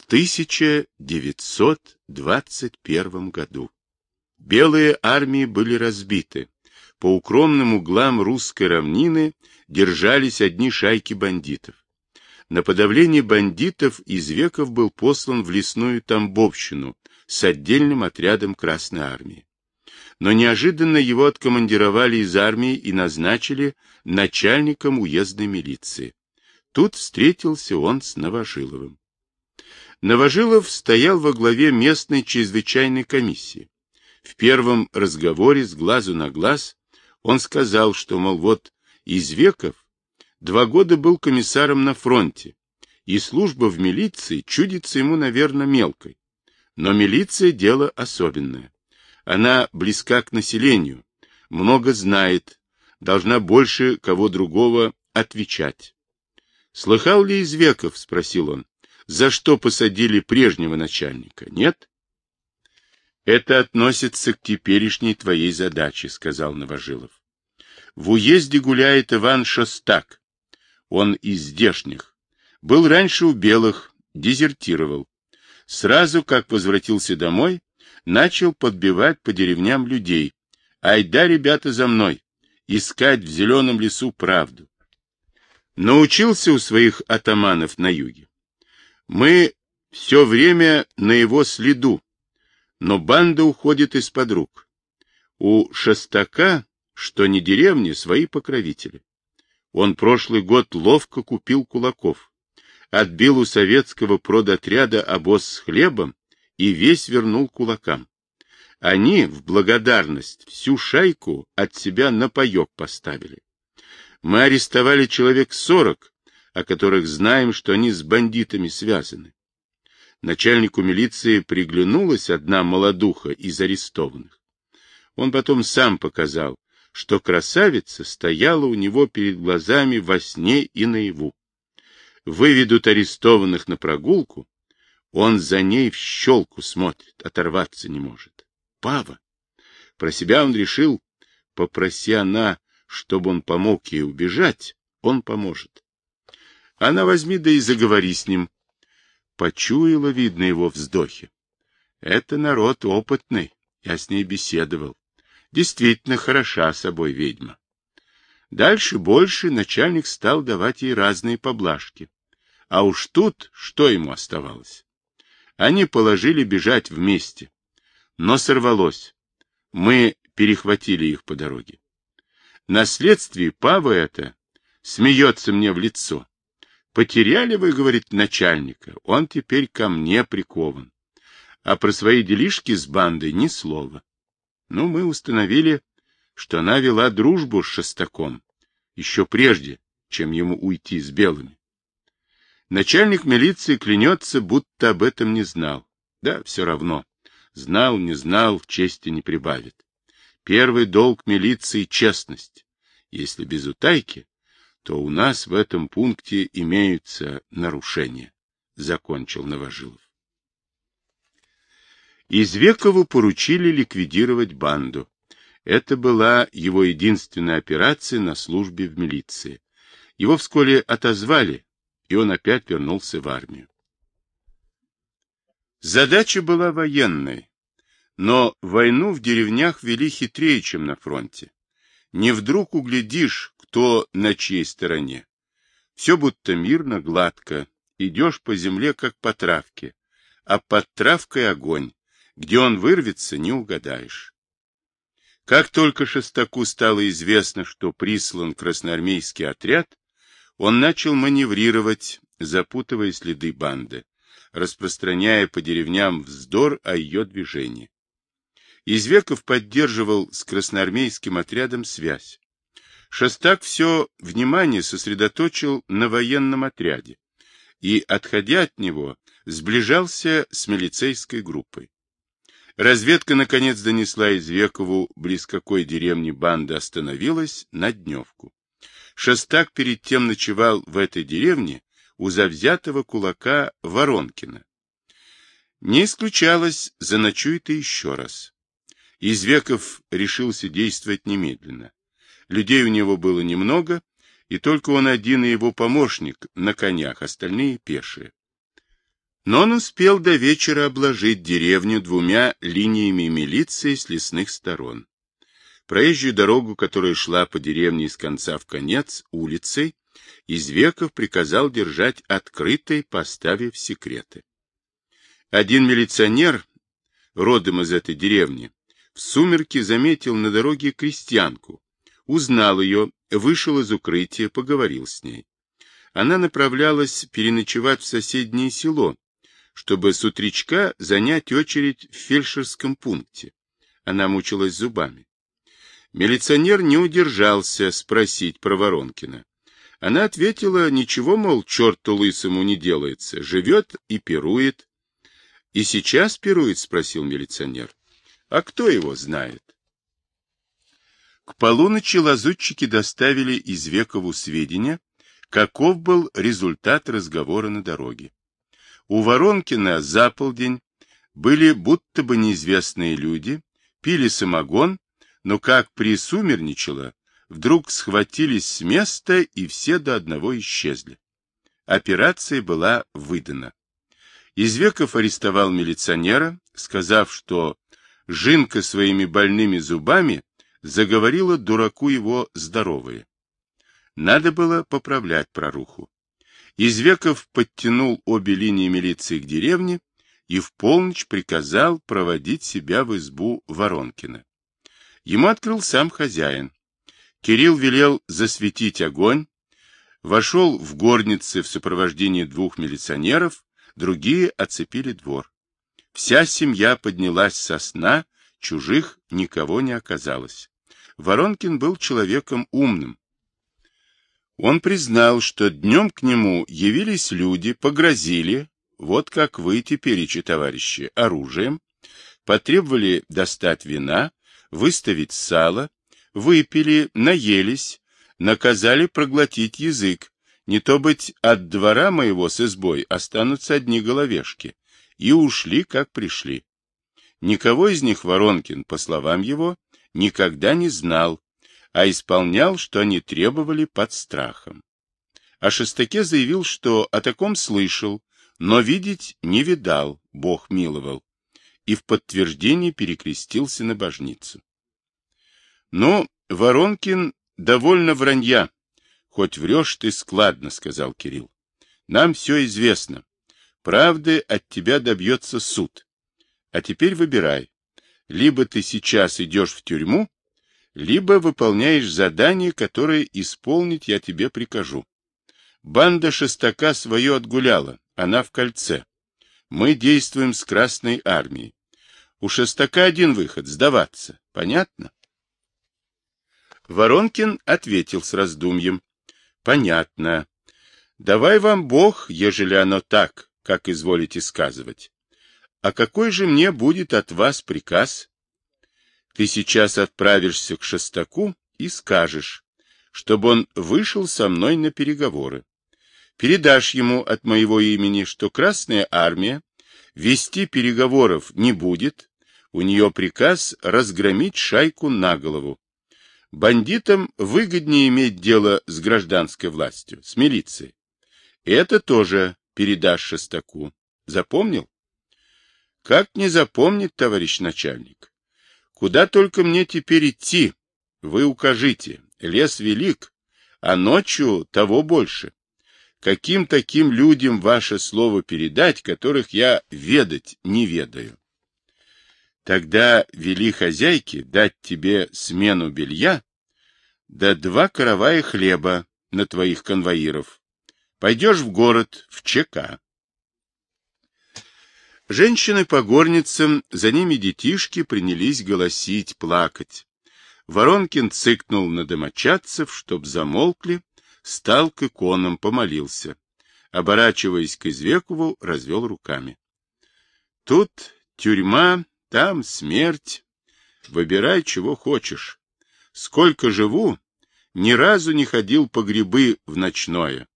в 1921 году. Белые армии были разбиты. По укромным углам русской равнины держались одни шайки бандитов. На подавление бандитов из веков был послан в лесную Тамбовщину с отдельным отрядом Красной Армии. Но неожиданно его откомандировали из армии и назначили начальником уездной милиции. Тут встретился он с Новожиловым. Новожилов стоял во главе местной чрезвычайной комиссии. В первом разговоре с глазу на глаз он сказал, что, мол, вот из веков два года был комиссаром на фронте, и служба в милиции чудится ему, наверное, мелкой. Но милиция — дело особенное. Она близка к населению, много знает, должна больше кого другого отвечать. — Слыхал ли из веков? — спросил он. — За что посадили прежнего начальника? Нет? — Это относится к теперешней твоей задаче, — сказал Новожилов. — В уезде гуляет Иван Шостак, он из здешних. Был раньше у белых, дезертировал. Сразу, как возвратился домой, начал подбивать по деревням людей. Айда, ребята, за мной, искать в зеленом лесу правду. Научился у своих атаманов на юге. Мы все время на его следу, но банда уходит из-под рук. У Шестака, что не деревни, свои покровители. Он прошлый год ловко купил кулаков, отбил у советского продотряда обоз с хлебом и весь вернул кулакам. Они в благодарность всю шайку от себя на паек поставили. Мы арестовали человек сорок, о которых знаем, что они с бандитами связаны. Начальнику милиции приглянулась одна молодуха из арестованных. Он потом сам показал, что красавица стояла у него перед глазами во сне и наяву. Выведут арестованных на прогулку, он за ней в щелку смотрит, оторваться не может. Пава! Про себя он решил, попроси она, чтобы он помог ей убежать, он поможет. Она возьми да и заговори с ним. Почуяла, видно, его вздохи. Это народ опытный, я с ней беседовал. Действительно хороша собой ведьма. Дальше больше начальник стал давать ей разные поблажки. А уж тут что ему оставалось? Они положили бежать вместе. Но сорвалось. Мы перехватили их по дороге. На следствии это смеется мне в лицо. Потеряли вы, говорит, начальника, он теперь ко мне прикован. А про свои делишки с бандой ни слова. Ну, мы установили, что она вела дружбу с Шестаком еще прежде, чем ему уйти с белыми. Начальник милиции клянется, будто об этом не знал. Да, все равно. Знал, не знал, чести не прибавит. Первый долг милиции — честность. Если без утайки, то у нас в этом пункте имеются нарушения, — закончил Новожилов. Извекову поручили ликвидировать банду. Это была его единственная операция на службе в милиции. Его вскоре отозвали, и он опять вернулся в армию. Задача была военной, но войну в деревнях вели хитрее, чем на фронте. Не вдруг углядишь, кто на чьей стороне. Все будто мирно, гладко, идешь по земле, как по травке, а под травкой огонь, где он вырвется, не угадаешь. Как только Шестаку стало известно, что прислан красноармейский отряд, он начал маневрировать, запутывая следы банды, распространяя по деревням вздор о ее движении. Извеков поддерживал с красноармейским отрядом связь. Шестак все внимание сосредоточил на военном отряде и, отходя от него, сближался с милицейской группой. Разведка, наконец, донесла из Векову, близ какой деревни банда остановилась, на дневку. Шестак перед тем ночевал в этой деревне у завзятого кулака Воронкина. Не исключалось, заночует и еще раз. Извеков решился действовать немедленно. Людей у него было немного, и только он один и его помощник на конях, остальные пешие. Но он успел до вечера обложить деревню двумя линиями милиции с лесных сторон. Проезжую дорогу, которая шла по деревне из конца в конец улицей, Извеков приказал держать открытой, поставив секреты. Один милиционер, родом из этой деревни, в сумерки заметил на дороге крестьянку, узнал ее, вышел из укрытия, поговорил с ней. Она направлялась переночевать в соседнее село, чтобы с утречка занять очередь в фельдшерском пункте. Она мучилась зубами. Милиционер не удержался спросить про Воронкина. Она ответила, ничего, мол, черту лысому не делается, живет и пирует. — И сейчас пирует? — спросил милиционер. — А кто его знает? К полуночи лазутчики доставили из Векову сведения, каков был результат разговора на дороге. У Воронкина за полдень были будто бы неизвестные люди, пили самогон, но как присумерничало, вдруг схватились с места и все до одного исчезли. Операция была выдана. Извеков арестовал милиционера, сказав, что Жинка своими больными зубами заговорила дураку его здоровые. Надо было поправлять проруху. Извеков подтянул обе линии милиции к деревне и в полночь приказал проводить себя в избу Воронкина. Ему открыл сам хозяин. Кирилл велел засветить огонь, вошел в горницы в сопровождении двух милиционеров, другие оцепили двор. Вся семья поднялась со сна, чужих никого не оказалось. Воронкин был человеком умным. Он признал, что днем к нему явились люди, погрозили, вот как вы теперь, товарищи, оружием, потребовали достать вина, выставить сало, выпили, наелись, наказали проглотить язык, не то быть от двора моего с избой останутся одни головешки, и ушли, как пришли. Никого из них Воронкин, по словам его, никогда не знал, а исполнял, что они требовали под страхом. А Шестаке заявил, что о таком слышал, но видеть не видал, Бог миловал, и в подтверждение перекрестился на божницу. Ну, Воронкин довольно вранья. Хоть врешь ты складно, сказал Кирилл. Нам все известно. Правды от тебя добьется суд. А теперь выбирай. Либо ты сейчас идешь в тюрьму, либо выполняешь задание, которое исполнить я тебе прикажу. Банда Шестака свое отгуляла, она в кольце. Мы действуем с Красной Армией. У Шестака один выход — сдаваться. Понятно? Воронкин ответил с раздумьем. — Понятно. Давай вам Бог, ежели оно так, как изволите сказывать. А какой же мне будет от вас приказ? Ты сейчас отправишься к Шестаку и скажешь, чтобы он вышел со мной на переговоры. Передашь ему от моего имени, что Красная Армия вести переговоров не будет, у нее приказ разгромить шайку на голову, Бандитам выгоднее иметь дело с гражданской властью, с милицией. Это тоже передашь Шестаку. Запомнил? Как не запомнить, товарищ начальник? Куда только мне теперь идти? Вы укажите. Лес велик, а ночью того больше. Каким таким людям ваше слово передать, которых я ведать не ведаю? Тогда вели хозяйке дать тебе смену белья, да два каравая хлеба на твоих конвоиров. Пойдешь в город, в ЧК. Женщины по горницам, за ними детишки принялись голосить, плакать. Воронкин цыкнул на домочадцев, чтоб замолкли, стал к иконам, помолился. Оборачиваясь к Извекову, развел руками. Тут тюрьма, там смерть. Выбирай, чего хочешь. Сколько живу, ни разу не ходил по грибы в ночное.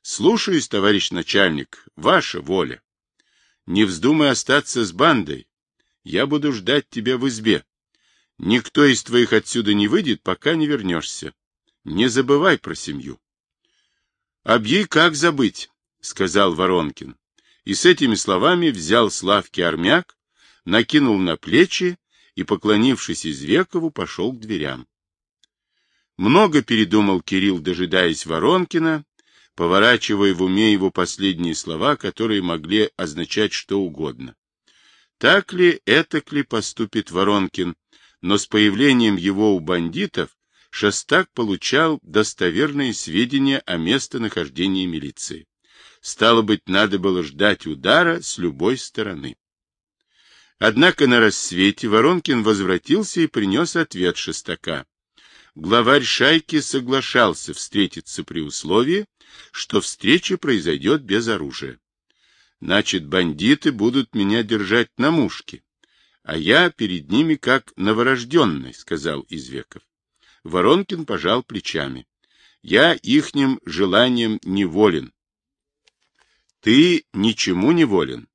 Слушаюсь, товарищ начальник, ваша воля. Не вздумай остаться с бандой. Я буду ждать тебя в избе. Никто из твоих отсюда не выйдет, пока не вернешься. Не забывай про семью. — Объей как забыть, — сказал Воронкин. и с этими словами взял с лавки армяк, накинул на плечи и, поклонившись Извекову, пошел к дверям. Много передумал Кирилл, дожидаясь Воронкина, поворачивая в уме его последние слова, которые могли означать что угодно. Так ли, этак ли поступит Воронкин, но с появлением его у бандитов Шестак получал достоверные сведения о местонахождении милиции. Стало быть, надо было ждать удара с любой стороны. Однако на рассвете Воронкин возвратился и принес ответ Шестака. Главарь шайки соглашался встретиться при условии, что встреча произойдет без оружия. Значит, бандиты будут меня держать на мушке, а я перед ними как новорожденный, — сказал Извеков. Воронкин пожал плечами. Я ихним желанием неволен. Ты ничему не волен.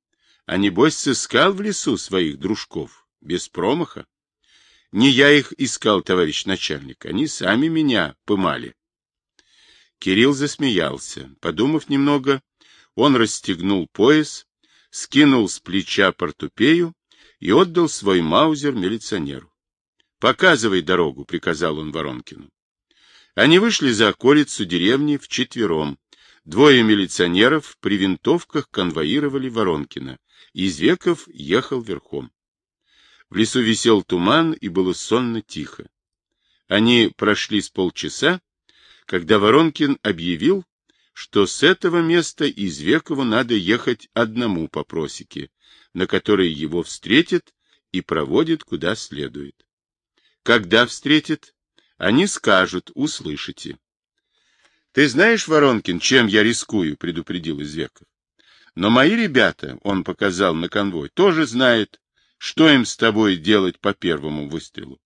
А небось сыскал в лесу своих дружков, без промаха. Не я их искал, товарищ начальник, они сами меня пымали. Кирилл засмеялся. Подумав немного, он расстегнул пояс, скинул с плеча портупею и отдал свой маузер милиционеру. Показывай дорогу, приказал он Воронкину. Они вышли за околицу деревни вчетвером. Двое милиционеров при винтовках конвоировали Воронкина. Извеков ехал верхом. В лесу висел туман, и было сонно тихо. Они прошли с полчаса, когда Воронкин объявил, что с этого места Извекову надо ехать одному по просеке, на которой его встретят и проводят куда следует. Когда встретит, они скажут, услышите. — Ты знаешь, Воронкин, чем я рискую, — предупредил Извеков. — Но мои ребята, — он показал на конвой, — тоже знают, что им с тобой делать по первому выстрелу.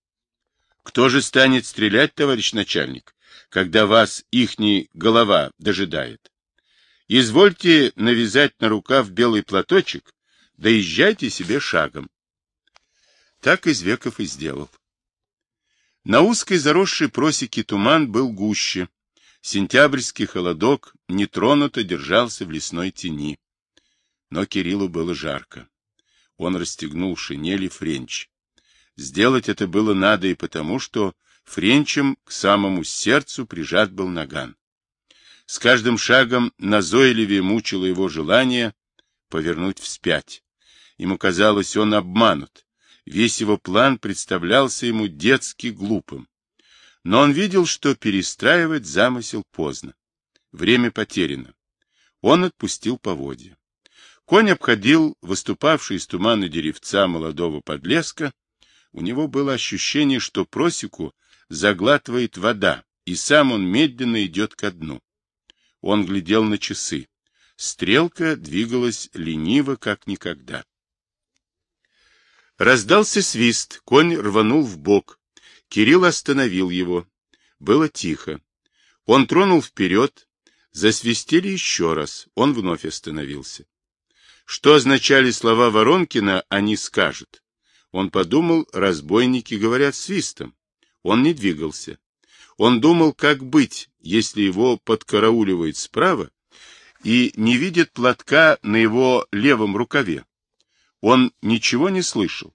— Кто же станет стрелять, товарищ начальник, когда вас ихний голова дожидает? Извольте навязать на рукав белый платочек, да езжайте себе шагом. Так Извеков и сделал. На узкой заросшей просеке туман был гуще. Сентябрьский холодок нетронуто держался в лесной тени. Но Кириллу было жарко. Он расстегнул шинель и френч. Сделать это было надо и потому, что френчем к самому сердцу прижат был наган. С каждым шагом назойливее мучило его желание повернуть вспять. Ему казалось, он обманут, Весь его план представлялся ему детски глупым. Но он видел, что перестраивать замысел поздно. Время потеряно. Он отпустил поводья. Конь обходил выступавшие из тумана деревца молодого подлеска. У него было ощущение, что просеку заглатывает вода, и сам он медленно идет ко дну. Он глядел на часы. Стрелка двигалась лениво, как никогда. Раздался свист, конь рванул в бок. Кирилл остановил его. Было тихо. Он тронул вперед. Засвистели еще раз. Он вновь остановился. Что означали слова Воронкина, они скажут. Он подумал, разбойники говорят свистом. Он не двигался. Он думал, как быть, если его подкарауливает справа и не видит платка на его левом рукаве. Он ничего не слышал.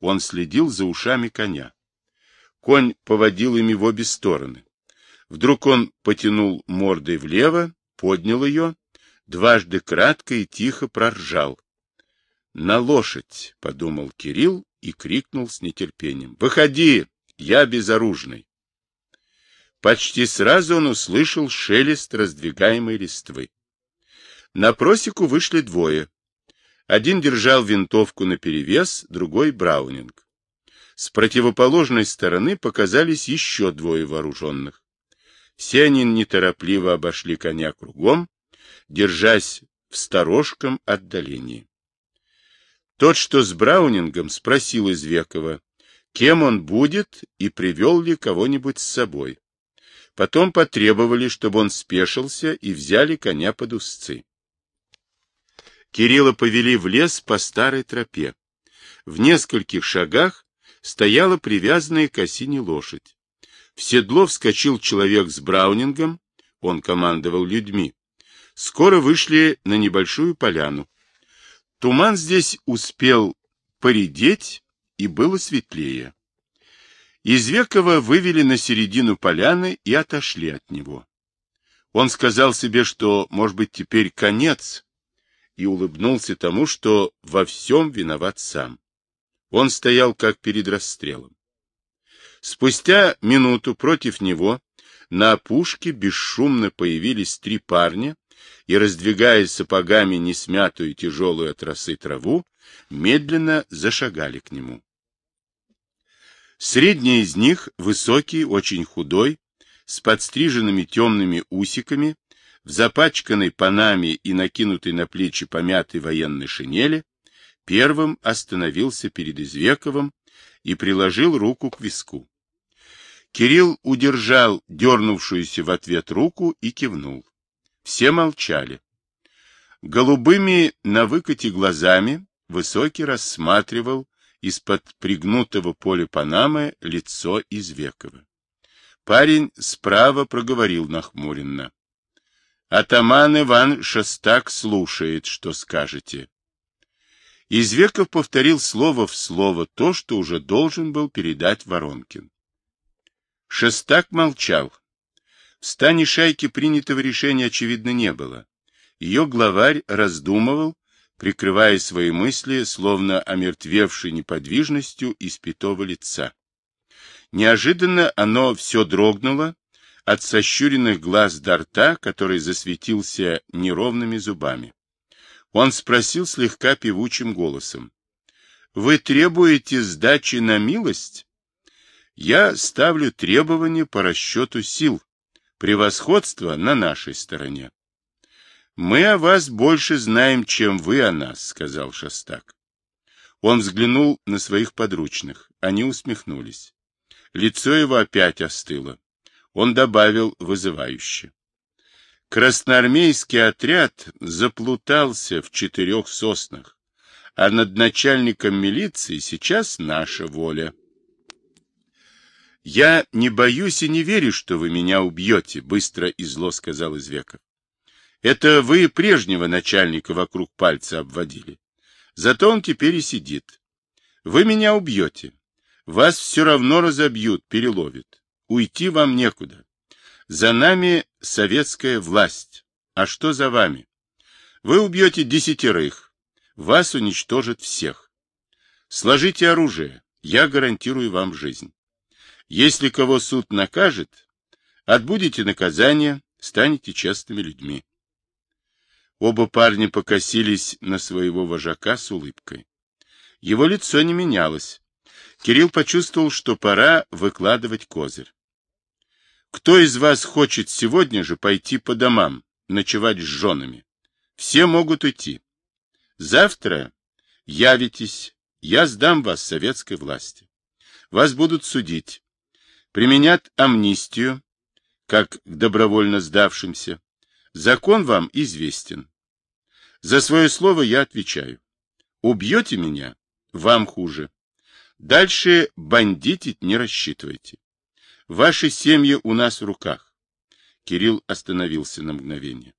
Он следил за ушами коня. Конь поводил ими в обе стороны. Вдруг он потянул мордой влево, поднял ее, дважды кратко и тихо проржал. «На лошадь!» — подумал Кирилл и крикнул с нетерпением. «Выходи! Я безоружный!» Почти сразу он услышал шелест раздвигаемой листвы. На просеку вышли двое. Один держал винтовку наперевес, другой — браунинг. С противоположной стороны показались еще двое вооруженных. Все они неторопливо обошли коня кругом, держась в сторожком отдалении. Тот, что с Браунингом, спросил из Векова, кем он будет и привел ли кого-нибудь с собой. Потом потребовали, чтобы он спешился и взяли коня под узцы. Кирилла повели в лес по старой тропе. В нескольких шагах стояла привязанная к осине лошадь. В седло вскочил человек с браунингом, он командовал людьми. Скоро вышли на небольшую поляну. Туман здесь успел поредеть, и было светлее. Извекова вывели на середину поляны и отошли от него. Он сказал себе, что, может быть, теперь конец, и улыбнулся тому, что во всем виноват сам. Он стоял как перед расстрелом. Спустя минуту против него на опушке бесшумно появились три парня и, раздвигая сапогами несмятую тяжелую от росы траву, медленно зашагали к нему. Средний из них, высокий, очень худой, с подстриженными темными усиками, в запачканной панаме и накинутой на плечи помятой военной шинели, первым остановился перед Извековым и приложил руку к виску. Кирилл удержал дернувшуюся в ответ руку и кивнул. Все молчали. Голубыми на выкате глазами Высокий рассматривал из-под пригнутого поля Панамы лицо Извекова. Парень справа проговорил нахмуренно. Атаман Иван Шостак слушает, что скажете. Извеков повторил слово в слово то, что уже должен был передать Воронкин. Шестак молчал. В стане шайки принятого решения, очевидно, не было. Ее главарь раздумывал, прикрывая свои мысли, словно омертвевшей неподвижностью испятого лица. Неожиданно оно все дрогнуло от сощуренных глаз до рта, который засветился неровными зубами. Он спросил слегка певучим голосом. — Вы требуете сдачи на милость? Я ставлю требования по расчету сил. Превосходство на нашей стороне. Мы о вас больше знаем, чем вы о нас, сказал Шостак. Он взглянул на своих подручных. Они усмехнулись. Лицо его опять остыло. Он добавил вызывающе. Красноармейский отряд заплутался в четырех соснах, а над начальником милиции сейчас наша воля. «Я не боюсь и не верю, что вы меня убьете», — быстро и зло сказал Извеков. «Это вы прежнего начальника вокруг пальца обводили. Зато он теперь и сидит. Вы меня убьете. Вас все равно разобьют, переловят. Уйти вам некуда. За нами советская власть. А что за вами? Вы убьете десятерых. Вас уничтожат всех. Сложите оружие. Я гарантирую вам жизнь. Если кого суд накажет, отбудете наказание, станете честными людьми. Оба парня покосились на своего вожака с улыбкой. Его лицо не менялось. Кирилл почувствовал, что пора выкладывать козырь. Кто из вас хочет сегодня же пойти по домам, ночевать с женами? Все могут уйти. Завтра явитесь, я сдам вас советской власти. Вас будут судить применят амнистию, как к добровольно сдавшимся. Закон вам известен. За свое слово я отвечаю. Убьете меня, вам хуже. Дальше бандитить не рассчитывайте. Ваши семьи у нас в руках. Кирилл остановился на мгновение.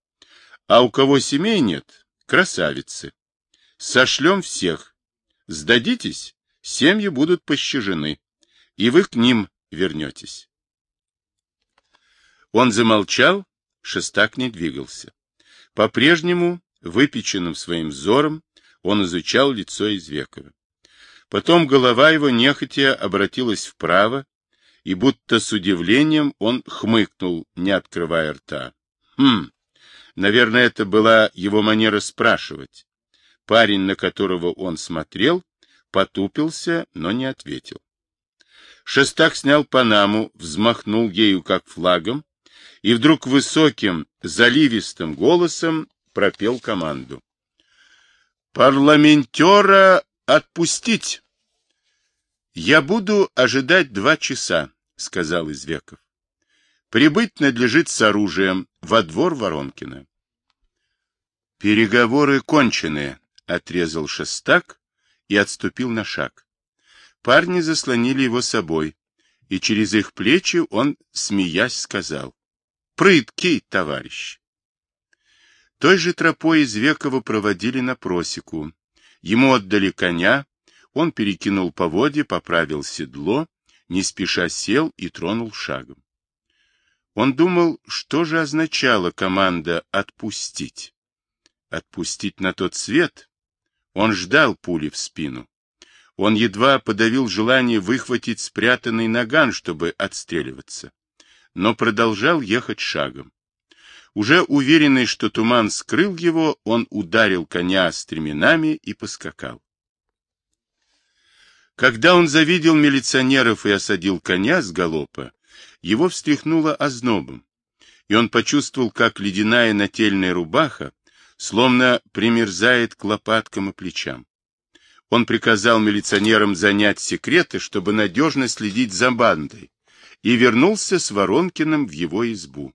А у кого семей нет, красавицы. Сошлем всех. Сдадитесь, семьи будут пощажены, и вы к ним вернетесь. Он замолчал, шестак не двигался. По-прежнему, выпеченным своим взором, он изучал лицо Извекова. Потом голова его нехотя обратилась вправо, и будто с удивлением он хмыкнул, не открывая рта. Хм, наверное, это была его манера спрашивать. Парень, на которого он смотрел, потупился, но не ответил. Шестак снял панаму, взмахнул ею как флагом и вдруг высоким, заливистым голосом пропел команду. «Парламентера отпустить!» «Я буду ожидать два часа», — сказал Извеков. «Прибыть надлежит с оружием во двор Воронкина». «Переговоры кончены», — отрезал Шестак и отступил на шаг. Парни заслонили его собой, и через их плечи он, смеясь, сказал, «Прыткий, товарищ!» Той же тропой из Векова проводили на просеку. Ему отдали коня, он перекинул поводья, поправил седло, не спеша сел и тронул шагом. Он думал, что же означала команда «отпустить». Отпустить на тот свет? Он ждал пули в спину. Он едва подавил желание выхватить спрятанный наган, чтобы отстреливаться, но продолжал ехать шагом. Уже уверенный, что туман скрыл его, он ударил коня стременами и поскакал. Когда он завидел милиционеров и осадил коня с галопа, его встряхнуло ознобом, и он почувствовал, как ледяная нательная рубаха словно примерзает к лопаткам и плечам. Он приказал милиционерам занять секреты, чтобы надежно следить за бандой, и вернулся с Воронкиным в его избу.